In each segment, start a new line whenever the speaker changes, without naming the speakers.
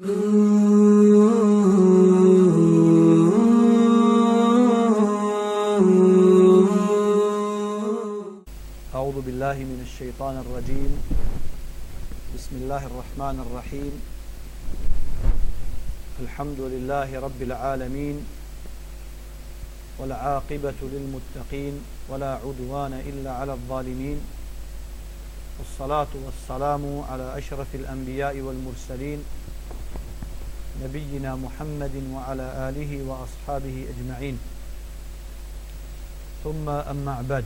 أعوذ بالله من الشيطان الرجيم. بسم الله الرحمن الرحيم. الحمد لله رب العالمين والعاقبة للمتقين ولا عدوان إلا على الظالمين. والصلاة والسلام على أشرف الأنبياء والمرسلين نبينا محمد وعلى آله وأصحابه أجمعين ثم أما بعد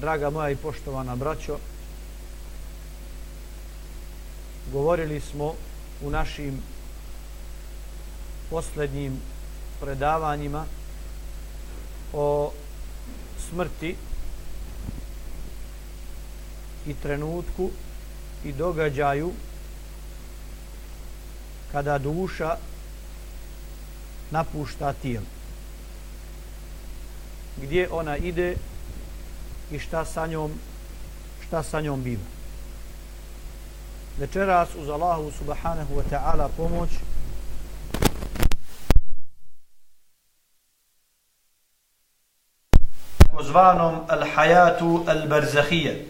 Draga moja i poštovana braćo, govorili smo u našim posljednjim predavanjima o smrti i trenutku i događaju kada duša napušta tijelo. Gdje ona ide i šta sa njom šta sa njom biva. Večeras uz Allahu subhanahu wa ta'ala pomoć zvanom al-hayatu al-barzahije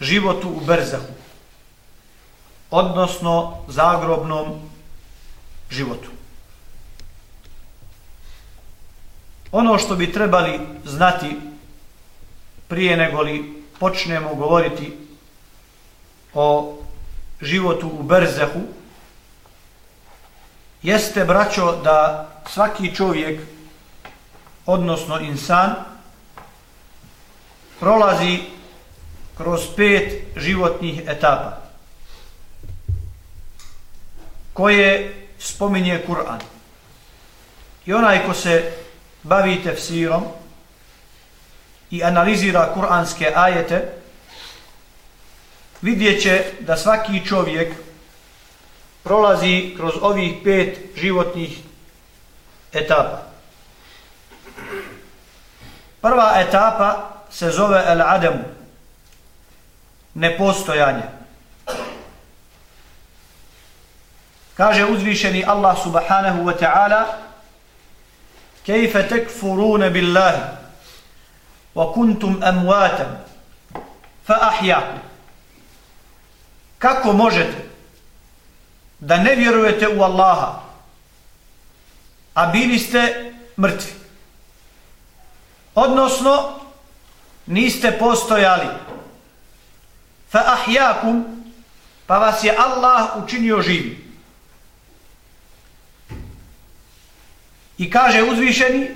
životu u berzahu odnosno zagrobnom životu. Ono što bi trebali znati prije nego li počnemo govoriti o životu u Berzehu, jeste, braćo, da svaki čovjek, odnosno insan, prolazi kroz pet životnih etapa koje spominje Kur'an. I onaj ko se bavi tefsirom, i analizira kuranske ajete, vidjet će da svaki čovjek prolazi kroz ovih pet životnih etapa. Prva etapa se zove El Ademu, nepostojanje. Kaže uzvišeni Allah subhanahu wa ta'ala Kejfe tekfurune billahi wa kuntum amwatan fa ahyakum. Kako možete da ne vjerujete u Allaha a bili ste mrtvi? Odnosno niste postojali. Fa ahyakum pa vas je Allah učinio živim. I kaže uzvišeni,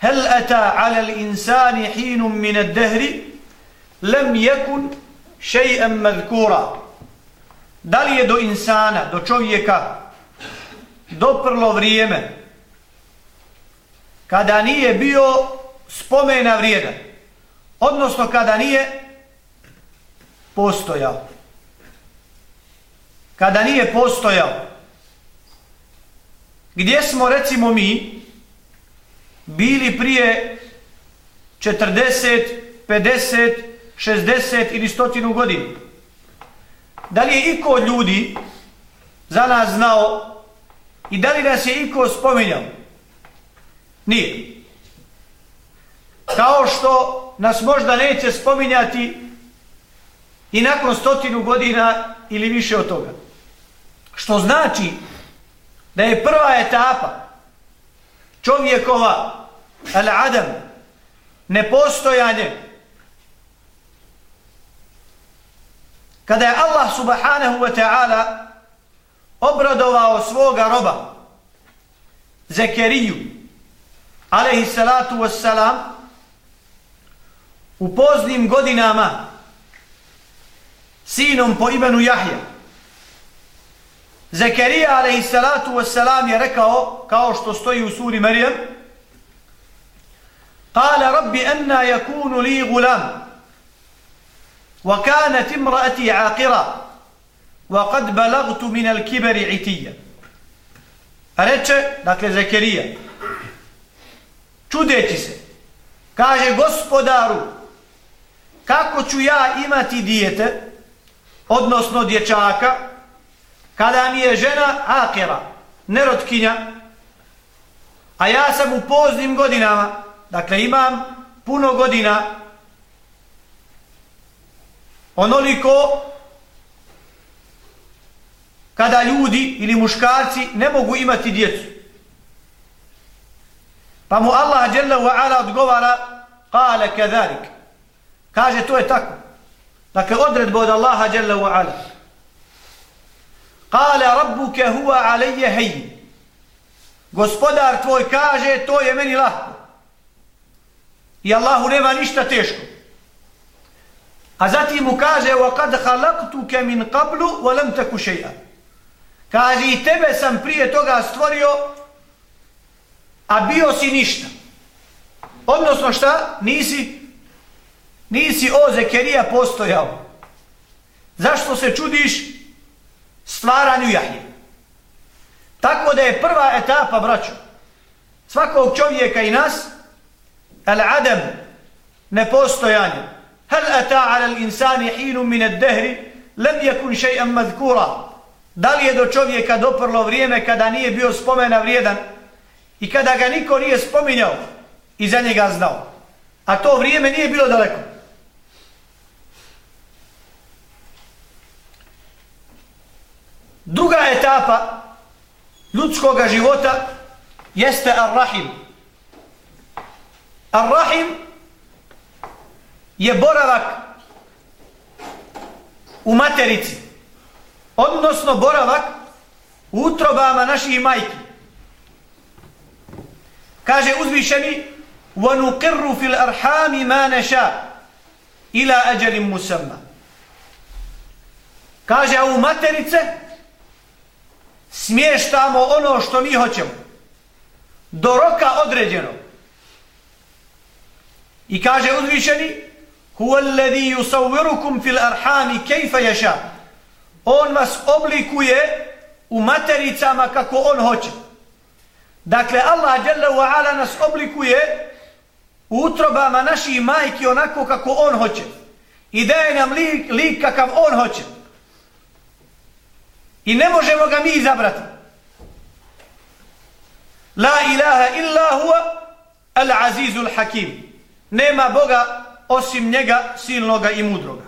Hel ata ala l'insani hinum mine dehri, lem jekun šejem madhkura. Da li je do insana, do čovjeka, doprlo vrijeme, kada nije bio spomena vrijeda, odnosno kada nije postojao. Kada nije postojao, gdje smo recimo mi bili prije 40, 50, 60 ili stotinu godina. Da li je iko ljudi za nas znao i da li nas je iko spominjao? Nije. Kao što nas možda neće spominjati i nakon stotinu godina ili više od toga. Što znači da je prva etapa čovjekova al-adam nepostojanje. Kada je Allah subhanahu wa ta'ala obradovao svoga roba Zekeriju alaihi salatu wassalam u poznim godinama sinom po imenu Jahja Zekerija alaihissalatu wassalam je rekao, kao što stoji u suri Marijem, Kale rabbi enna yakunu li gulam, wa kanat imraati aqira, wa kad balagtu min al kiberi itija. Reče, dakle Zekerija, čudeći se, kaže gospodaru, kako ću ja imati dijete, odnosno dječaka, kada mi je žena akera, nerotkinja, a ja sam u poznim godinama, dakle imam puno godina, onoliko kada ljudi ili muškarci ne mogu imati djecu. Pa mu Allah jalla wa ala odgovara kale kadhalik. Kaže to je tako. Dakle odredba od Allaha jalla wa ala. Kale rabbuke huwa alejje hej. Gospodar tvoj kaže to je meni lahko. I Allahu nema ništa teško. A zatim mu kaže wa kad halaktuke min qablu wa lam taku šeja. Kaže i tebe sam prije toga stvorio a bio si ništa. Odnosno šta? Nisi nisi o Zekerija postojao. Zašto se čudiš stvaranju Jahje. Tako da je prva etapa, braćo, svakog čovjeka i nas, al-adem, nepostojanje. Hal ata ala l'insani hinu min ad-dehri, lem yakun še'an madhkura. Da li je do čovjeka doprlo vrijeme kada nije bio spomena vrijedan i kada ga niko nije spominjao i za njega znao. A to vrijeme nije bilo daleko. Druga etapa ljudskog života jeste ar-rahim. Ar-rahim je boravak u materici, odnosno boravak u utrobama naših majki. Kaže uzvišeni وَنُقِرُّ فِي الْأَرْحَامِ مَا نَشَا إِلَا أَجَلٍ مُسَمَّا Kaže, a u materice smještamo ono što mi hoćemo. Do roka određeno. I kaže uzvišeni Huwa alladhi yusawwirukum fil arhami kayfa yasha. On vas oblikuje u matericama kako on hoće. Dakle, Allah dželle ve ala nas oblikuje u utrobama naših majki onako kako on hoće. I daje nam lik, lik kakav on hoće. I ne možemo ga mi izabrati. La ilaha illa huwa al-azizul hakim. Nema Boga osim njega silnoga i mudroga.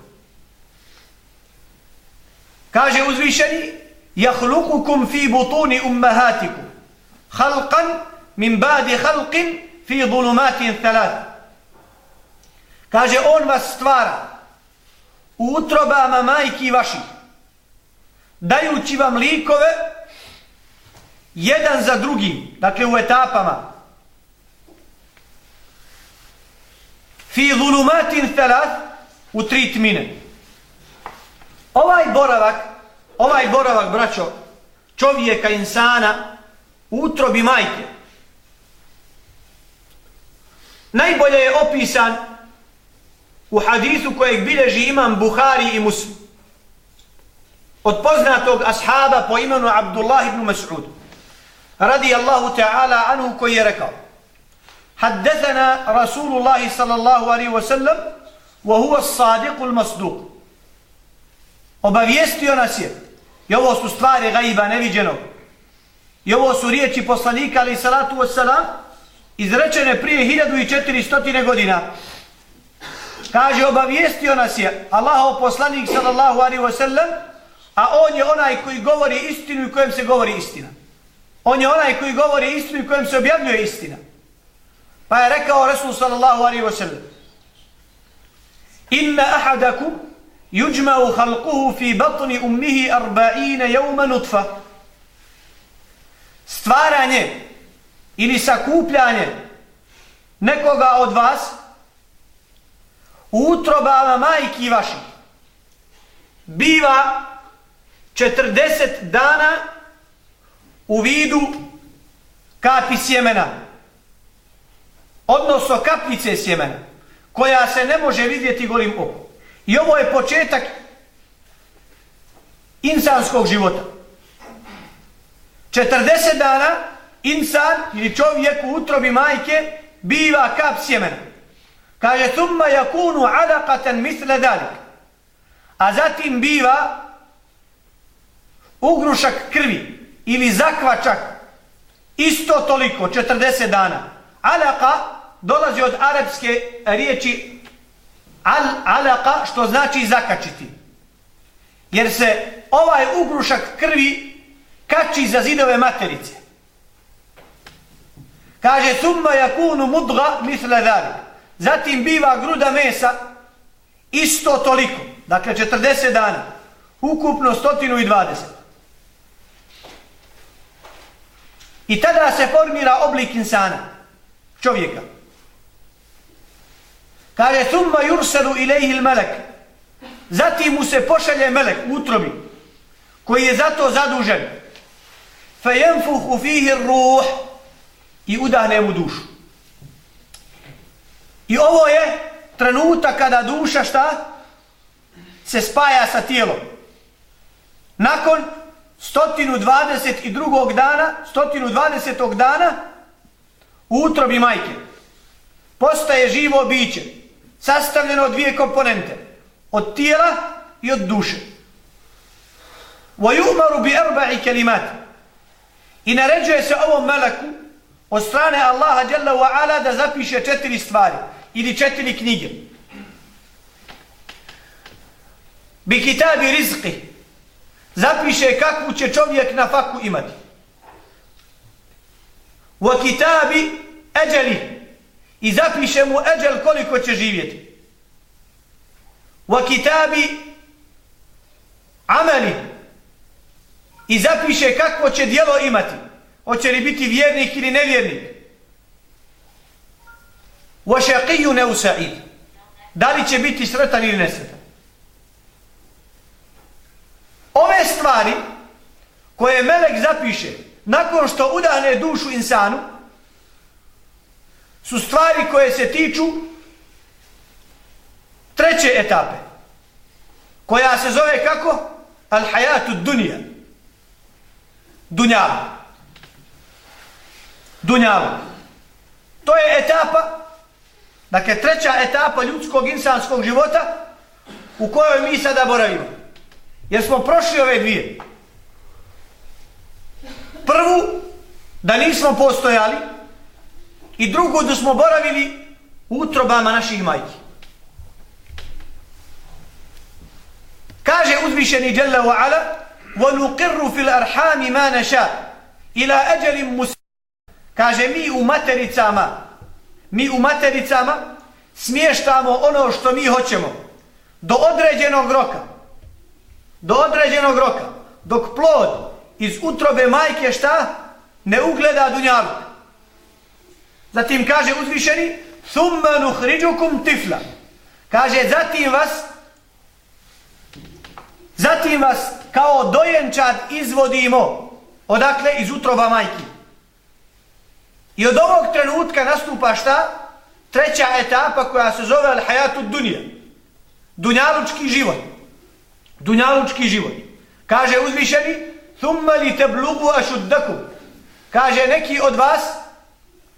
Kaže uzvišeni Jahlukukum fi butuni ummahatikum Halqan min badi halqin fi zulumatin thalat. Kaže on vas stvara u utrobama majki vaših dajući vam likove jedan za drugim, dakle u etapama. Fi zulumatin thalath u tri tmine. Ovaj boravak, ovaj boravak, braćo, čovjeka, insana, u utrobi majke, najbolje je opisan u hadisu kojeg bileži imam Buhari i Muslim od poznatog ashaba po imenu Abdullah ibn Mas'ud radi Allahu ta'ala anhu koji je rekao haddethana Rasulullah sallallahu alaihi wa sallam wa huwa sadiqul masduq. Obavijestio nas je i ovo su stvari gajiba neviđenog i ovo su riječi poslanika alaihi salatu wa sallam izrečene prije 1400 godina. Kaže obavijestio nas je Allahov poslanik sallallahu alaihi wa sallam A on je onaj koji govori istinu i kojem se govori istina. On je onaj koji govori istinu i kojem se objavljuje istina. Pa je rekao Resul sallallahu alaihi wa sallam Inna ahadakum yujma'u halquhu fi batni ummihi arba'ine jevma nutfa. Stvaranje ili sakupljanje nekoga od vas u utrobama majki vaših biva 40 dana u vidu kapi sjemena. Odnosno kapljice sjemena. Koja se ne može vidjeti golim okom. I ovo je početak insanskog života. 40 dana insan ili čovjek u utrobi majke biva kap sjemena. Kaže, thumma yakunu alaqatan misle dalik. a zatim biva ugrušak krvi ili zakvačak isto toliko, 40 dana. Alaka dolazi od arapske riječi al alaka što znači zakačiti. Jer se ovaj ugrušak krvi kači za zidove materice. Kaže summa yakunu mudga misle dalik. Zatim biva gruda mesa isto toliko. Dakle 40 dana. Ukupno 120. I tada se formira oblik insana. Čovjeka. Kaže thumma yursalu ilayhi al-malak. Zatim mu se pošalje melek u utrobi koji je zato zadužen. Fa fihi ar-ruh i udahne mu dušu. I ovo je trenutak kada duša šta? Se spaja sa tijelom. Nakon 122. dana, 120. dana u utrobi majke postaje živo biće sastavljeno od dvije komponente od tijela i od duše. وَيُؤْمَرُ بِأَرْبَعِ كَلِمَاتِ I naređuje se ovom meleku od strane Allaha Jalla wa Ala da zapiše četiri stvari ili četiri knjige. Bi kitabi rizqi zapiše kakvu će čovjek na faku imati. Wa kitabi eđeli i zapiše mu eđel koliko će živjeti. Wa kitabi ameli i zapiše kakvo će dijelo imati. Hoće li biti vjernik ili nevjernik? Wa šaqiju neusa'id. Da li će biti sretan ili nesretan? Ove stvari koje melek zapiše nakon što udane dušu insanu su stvari koje se tiču treće etape koja se zove kako? Al hayatu dunija. Dunjava. Dunjavu. To je etapa, dakle treća etapa ljudskog insanskog života u kojoj mi sada boravimo. Jer smo prošli ove dvije. Prvu, da nismo postojali i drugu, da smo boravili u utrobama naših majki. Kaže uzvišeni Jalla wa ala وَنُقِرُّ فِي الْأَرْحَامِ مَا نَشَاءُ إِلَا أَجَلٍ مُسْلِمٍ Kaže mi u matericama, mi u matericama smještamo ono što mi hoćemo do određenog roka. Do određenog roka. Dok plod iz utrobe majke šta? Ne ugleda dunjalu. Zatim kaže uzvišeni Thumma nuhriđukum tifla. Kaže zatim vas zatim vas kao dojenčad izvodimo odakle iz utroba majke. I od ovog trenutka nastupa šta? Treća etapa koja se zove al-hayatu dunja. Dunjalučki život. Dunjalučki život. Kaže uzvišeni, thumma li teblugu ašuddakum. Kaže neki od vas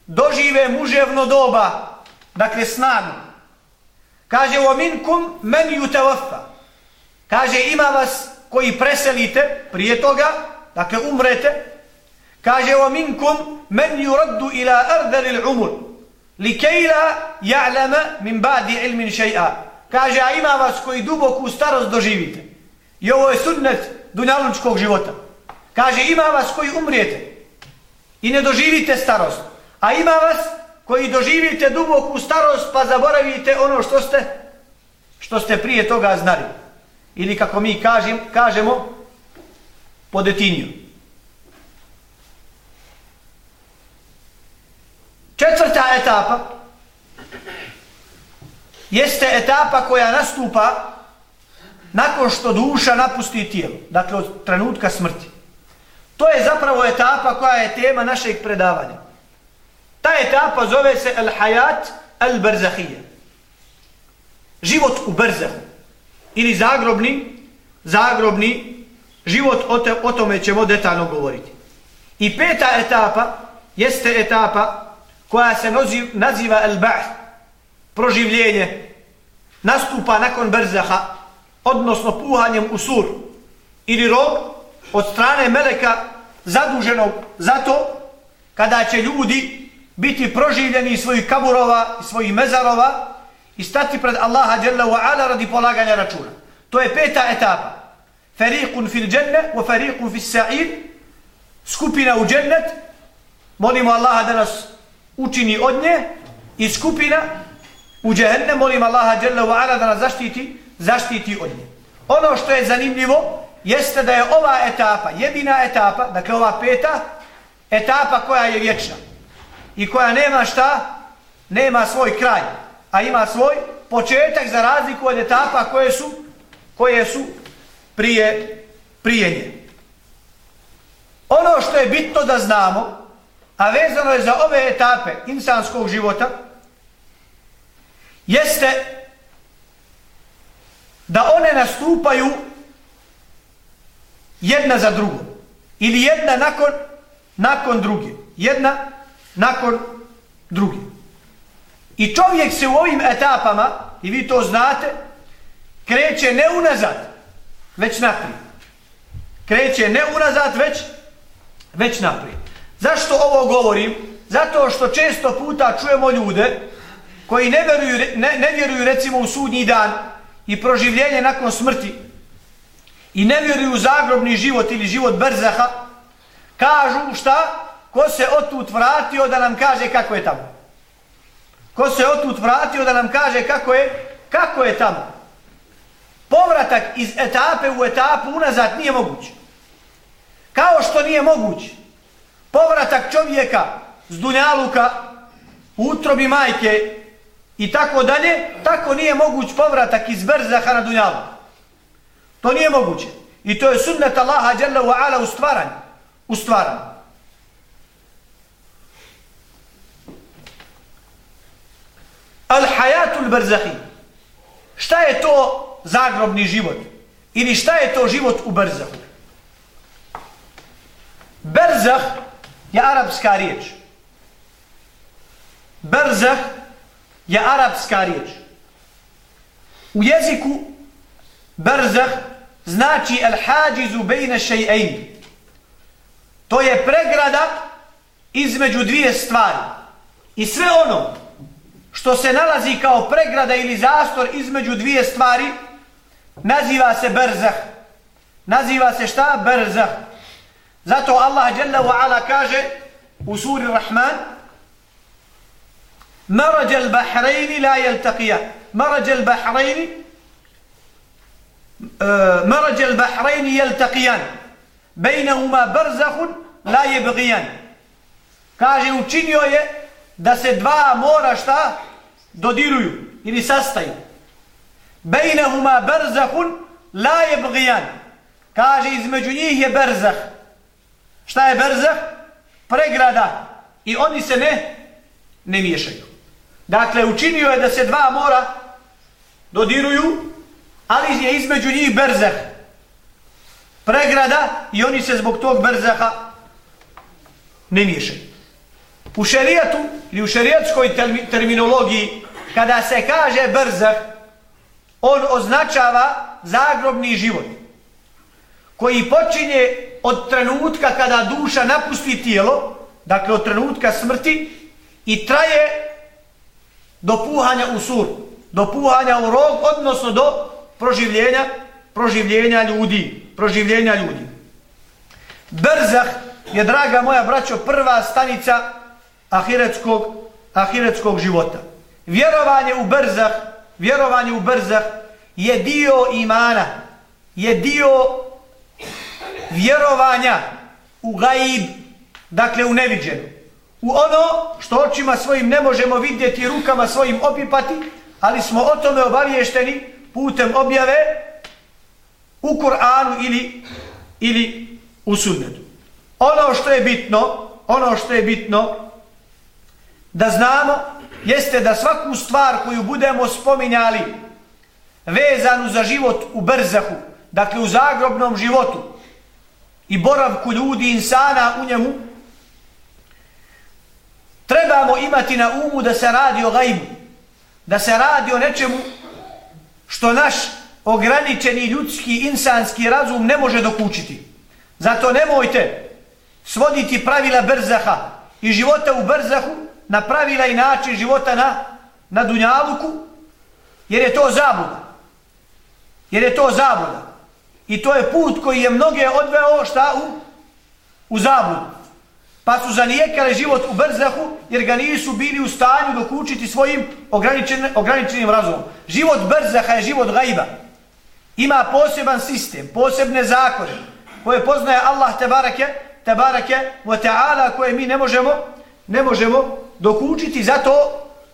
dožive muževno doba, dakle snagu. Kaže wa minkum men yutawaffa. Kaže ima vas koji preselite prije toga, dakle umrete. Kaže wa minkum men yuraddu ila ardhal umr. likay la ya'lama min ba'di ilmin shay'a kaže a ima vas koji duboku starost doživite i ovo je sunnet dunjalučkog života. Kaže ima vas koji umrijete i ne doživite starost a ima vas koji doživite duboku starost pa zaboravite ono što ste što ste prije toga znali. Ili kako mi kažem, kažemo po detinju. Četvrta etapa jeste etapa koja nastupa nakon što duša napusti tijelo, dakle od trenutka smrti. To je zapravo etapa koja je tema našeg predavanja. Ta etapa zove se El Hayat El Berzahije. Život u Berzahu. Ili zagrobni, zagrobni život, o, te, o tome ćemo detaljno govoriti. I peta etapa jeste etapa koja se naziva el ba'th, proživljenje, nastupa nakon brzaha, odnosno puhanjem u sur ili rog od strane meleka zaduženog za to kada će ljudi biti proživljeni iz svojih kaburova i svojih mezarova i stati pred Allaha Jalla wa Ala radi polaganja računa. To je peta etapa. Fariqun fil dženne wa fariqun fil sa'id skupina u džennet molimo Allaha da nas učini od nje i skupina u džehennem. molimo Allaha Jalla wa Ala da nas zaštiti zaštiti od nje. Ono što je zanimljivo jeste da je ova etapa, jedina etapa, dakle ova peta, etapa koja je vječna i koja nema šta, nema svoj kraj, a ima svoj početak za razliku od etapa koje su, koje su prije, prije nje. Ono što je bitno da znamo, a vezano je za ove etape insanskog života, jeste da one nastupaju jedna za drugu ili jedna nakon nakon druge. Jedna nakon druge. I čovjek se u ovim etapama i vi to znate kreće ne unazad već naprijed. Kreće ne unazad već već naprijed. Zašto ovo govorim? Zato što često puta čujemo ljude koji ne vjeruju, ne, ne vjeruju recimo u sudnji dan i proživljenje nakon smrti i ne vjeruju u zagrobni život ili život brzaha, kažu šta? Ko se otut vratio da nam kaže kako je tamo? Ko se otut vratio da nam kaže kako je, kako je tamo? Povratak iz etape u etapu unazad nije moguć. Kao što nije moguć povratak čovjeka z Dunjaluka u utrobi majke i tako dalje, tako nije moguć povratak iz Berzaha na Dunjalu. To nije moguće. I to je sunnet Allaha Jalla wa Ala u stvaranju. U stvaranju. Al-hayatul barzahi. Šta je to zagrobni život? Ili šta je to život u Berzahu? Berzah je arapska riječ. Berzah je arapska riječ. U jeziku berzah znači el hađizu bejne šeji'in. To je pregrada između dvije stvari. I sve ono što se nalazi kao pregrada ili zastor između dvije stvari naziva se berzah. Naziva se šta? Berzah. Zato Allah Jalla wa Ala kaže u suri Rahman مرج البحرين لا يلتقيان مرج البحرين مرج البحرين يلتقيان بينهما برزخ لا يبغيان kaže učinio je da se dva mora šta dodiruju ili sastaju bejnehuma berzahun la jebgijan kaže između njih je berzah šta je berzah pregrada i oni se ne ne miješaju Dakle, učinio je da se dva mora dodiruju, ali je između njih berzeh. Pregrada i oni se zbog tog berzeha ne miješaju. U šerijatu ili u šerijatskoj terminologiji, kada se kaže berzeh, on označava zagrobni život koji počinje od trenutka kada duša napusti tijelo, dakle od trenutka smrti i traje do puhanja u sur, do puhanja u rog, odnosno do proživljenja, proživljenja ljudi, proživljenja ljudi. Brzah je, draga moja braćo, prva stanica ahiretskog, ahiretskog života. Vjerovanje u brzah, vjerovanje u brzah je dio imana, je dio vjerovanja u gaib, dakle u neviđenu u ono što očima svojim ne možemo vidjeti rukama svojim opipati, ali smo o tome obaviješteni putem objave u Kur'anu ili, ili u sunnetu. Ono što je bitno, ono što je bitno da znamo jeste da svaku stvar koju budemo spominjali vezanu za život u Brzahu, dakle u zagrobnom životu i boravku ljudi, insana u njemu, trebamo imati na umu da se radi o gajbu, da se radi o nečemu što naš ograničeni ljudski, insanski razum ne može dokučiti. Zato nemojte svoditi pravila brzaha i života u brzahu na pravila i način života na, na Dunjaluku, jer je to zabuda. Jer je to zabuda. I to je put koji je mnoge odveo šta u, u zabudu. Pa su zanijekali život u brzahu jer ga nisu bili u stanju dok učiti svojim ograničen, ograničenim razumom. Život brzaha je život gajba. Ima poseban sistem, posebne zakone koje poznaje Allah tebareke, tebareke wa ta'ala koje mi ne možemo, ne možemo dok učiti. Zato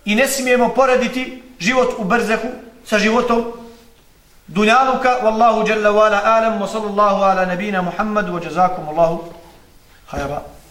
i ne smijemo porediti život u brzahu sa životom dunjaluka. Wallahu jalla wa ala alam wa sallallahu ala nabina Muhammadu wa jazakum Allahu khayra.